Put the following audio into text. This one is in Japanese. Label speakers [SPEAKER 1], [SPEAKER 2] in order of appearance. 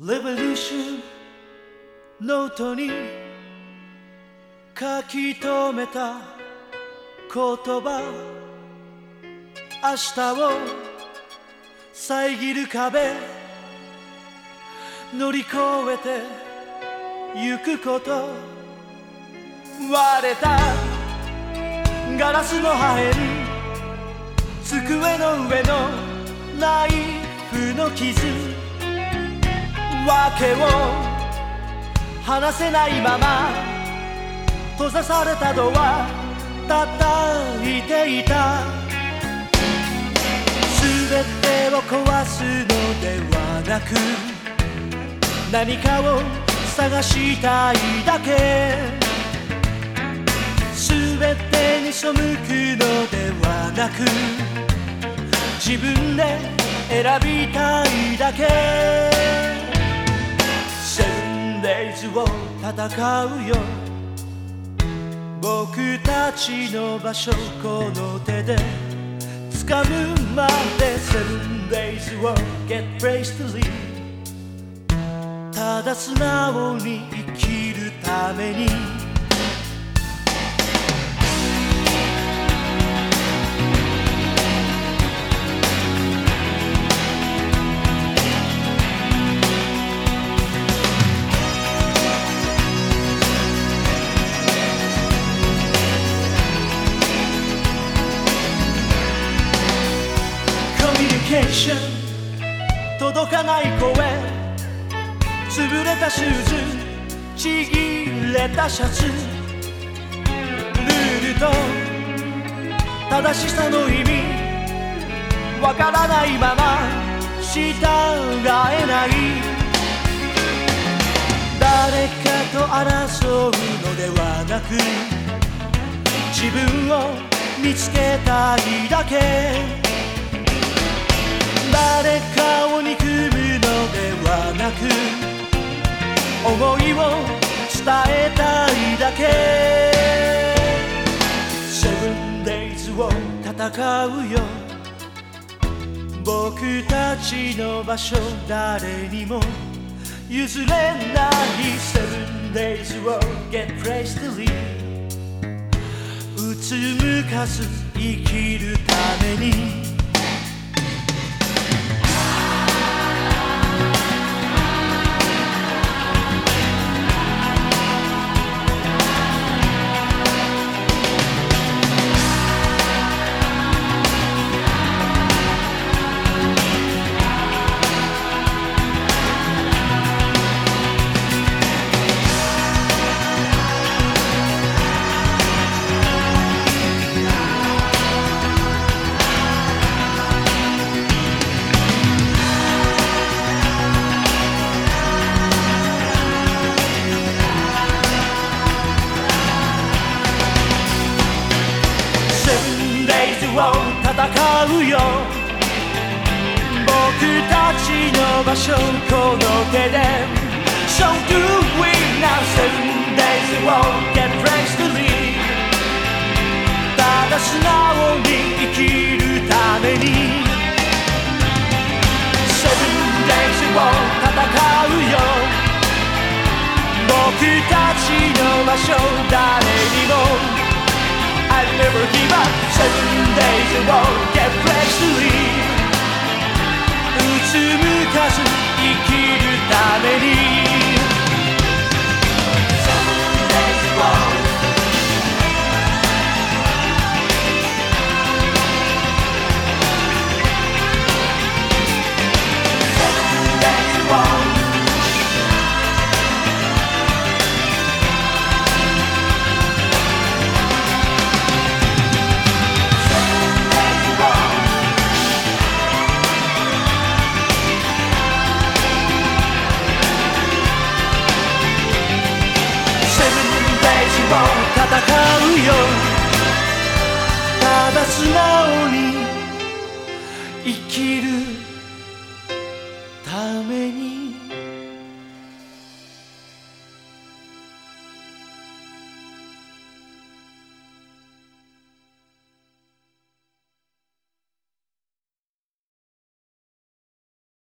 [SPEAKER 1] レボリューションノートに書き留めた言葉。明日を遮る壁。乗り越えてゆくこと。割れた。ガラスの破片。机の上のナイフの傷。訳を話せないまま閉ざされたドア叩いていた。全てを壊すのではなく何かを探したいだけ。全てに背くのではなく自分で選びたいだけ。デイズを戦うよ。僕たちの場所この手で掴むまで Seven days will get place to live ただ素直に生きるために。春届かない声潰れたシューズちぎれたシャツルールと正しさの意味わからないまま従えない。誰かと争うのではなく自分を見つけたいだけ。思いを伝えたいだけ。Seven days を戦うよ。僕たちの場所誰にも譲れない Seven days を。Get praise to leave うつむかず生きるために。を戦うよ僕たちの場所この手で So do we now seven days won't get praise to leave ただ素直に生きるために Seven days won't 戦うよ僕たちの場所誰にも I never give up 素直に生きる